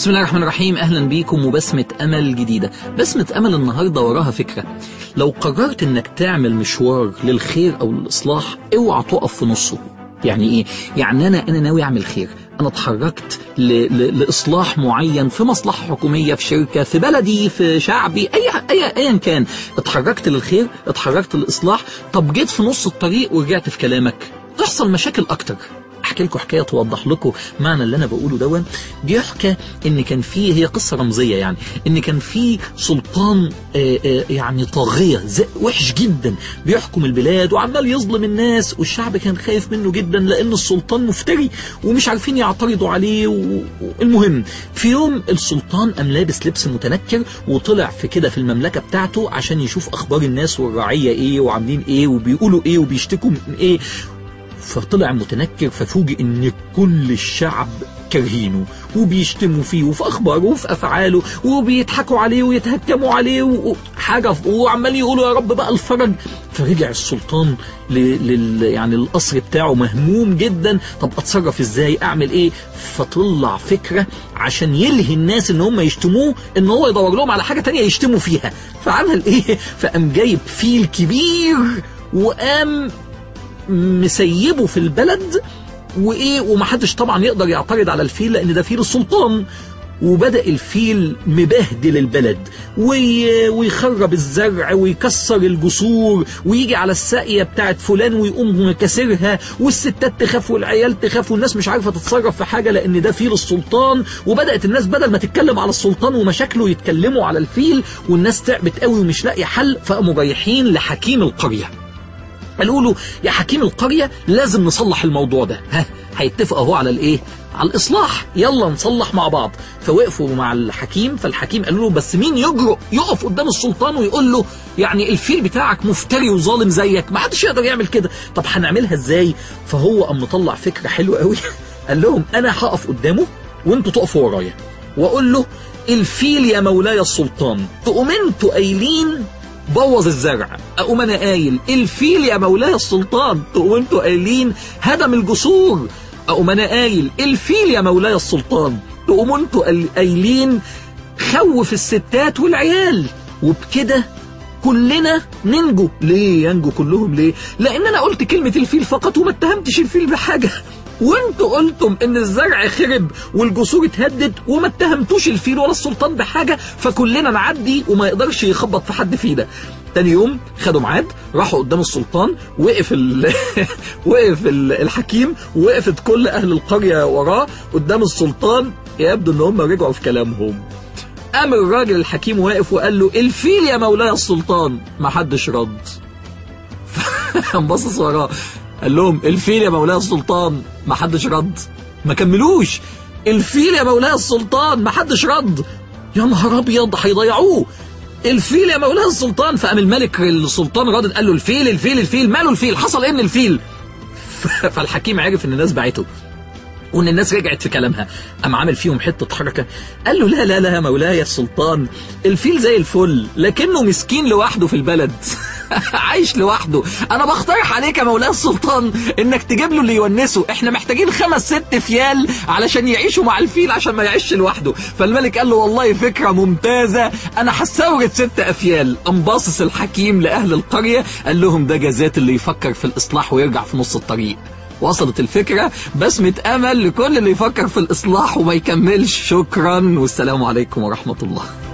بسم الله الرحمن الرحيم. أهلا بيكم وبسمة أمل جديدة. بسمة أمل النهاردة وراها فكرة. لو قررت إنك تعمل مشوار للخير أو للإصلاح أوعى تقف في نصه. يعني إيه؟ يعني أنا أنا ناوي أعمل خير. أنا اتحركت. لإصلاح معين في مصلحة حكومية في شركة في بلدي في شعبي أي أي ايا كان. اتحركت للخير اتحركت للإصلاح. طب جيت في نص الطريق ورجعت في كلامك. تحصل مشاكل أكتر. أحكي لكم حكاية توضح لكم معنى اللي أنا بقوله دون بيحكى إن كان في هي قصة رمزية يعني إن كان في سلطان آآ آآ يعني طاغية وحش جدا بيحكم البلاد وعمال يظلم الناس والشعب كان خايف منه جدا لأن السلطان مفتري ومش عارفين يعترضوا عليه والمهم في يوم السلطان قام لابس لبس متنكر وطلع في كده في المملكة بتاعته عشان يشوف أخبار الناس والرعية إيه وعاملين إيه وبيقولوا إيه وبيشتكوا من إيه. فطلع متنكر ففوجئ إن كل الشعب كارهينه وبيشتموا فيه وفي أخباره وفي أفعاله وبيضحكوا عليه ويتهكموا عليه وحاجه وعمال يقولوا يا رب بقى الفرج. فرجع السلطان لل يعني القصر بتاعه مهموم جدا. طب أتصرف إزاي؟ أعمل إيه؟ فطلع فكرة عشان يلهي الناس إن هم يشتموه إن هو يدور لهم على حاجة تانية يشتموا فيها. فعمل إيه؟ فقام جايب فيل كبير وقام مسيبه في البلد وإيه ومحدش طبعا يقدر يعترض على الفيل لأن ده فيل السلطان. وبدأ الفيل مبهدل البلد وي... ويخرب الزرع ويكسر الجسور ويجي على الساقية بتاعت فلان ويقوم كسرها والستات تخاف والعيال تخاف والناس مش عارفة تتصرف في حاجة لأن ده فيل السلطان. وبدأت الناس بدل ما تتكلم على السلطان ومشاكله يتكلموا على الفيل والناس تعبت قوي ومش لاقي حل فقاموا رايحين لحكيم القرية. قالوا له. يا حكيم القرية لازم نصلح الموضوع ده. ها هيتفقوا اهو على الايه؟ على الإصلاح. يلا نصلح مع بعض. فوقفوا مع الحكيم. فالحكيم قالوا له بس مين يجرؤ يقف قدام السلطان ويقول له يعني الفيل بتاعك مفتري وظالم زيك؟ ما حدش يقدر يعمل كده. طب هنعملها إزاي؟ فهو قام مطلع فكرة حلوة قوي. قال لهم أنا هقف قدامه وأنتوا تقفوا ورايا. وأقول له الفيل يا مولاي السلطان أنتوا قايلين بوظ الزرع. اقوم أنا قايل الفيل يا مولاي السلطان. تقوم أنتوا قايلين هدم الجسور. اقوم أنا قايل الفيل يا مولاي السلطان. تقوموا أنتوا قايلين خوف الستات والعيال. وبكده كلنا ننجو. ليه ينجو كلهم؟ ليه؟ لأن أنا قلت كلمة الفيل فقط وما اتهمتش الفيل بحاجة. وانتوا قلتم إن الزرع خرب والجسور اتهدد وما اتهمتوش الفيل ولا السلطان بحاجة فكلنا نعدي وما يقدرش يخبط في حد فينا. تاني يوم خدوا ميعاد راحوا قدام السلطان وقف ال... وقف ال... الحكيم وقفت كل أهل القرية وراه قدام السلطان. يبدو إن هم رجعوا في كلامهم. قام الراجل الحكيم واقف وقال له الفيل يا مولاي السلطان. ما حدش رد. باصص وراه. قال لهم الفيل يا مولاي السلطان ما حدش رد. ما كملوش. الفيل يا مولاي السلطان ما حدش رد. يا نهار أبيض هيضيعوه. الفيل يا مولاي السلطان. فقام الملك السلطان رادد قال له الفيل الفيل الفيل ماله الفيل؟ حصل إيه من الفيل؟ فالحكيم عرف إن الناس باعته وإن الناس رجعت في كلامها. قام عامل فيهم حتة حركة. قال له لا لا لا يا مولاي السلطان الفيل زي الفل لكنه مسكين لوحده في البلد. عايش لوحده. أنا بقترح عليك يا مولاي السلطان إنك تجيب له اللي يونسه. إحنا محتاجين خمس ست فيال علشان يعيشوا مع الفيل عشان ما يعيش لوحده. فالملك قال له والله فكرة ممتازة. أنا هستورد ست أفيال. قام باصص الحكيم لأهل القرية. قال لهم ده جزات اللي يفكر في الإصلاح ويرجع في نص الطريق. وصلت الفكرة. بسمة أمل لكل اللي يفكر في الإصلاح وما يكملش. شكرا. والسلام عليكم ورحمة الله.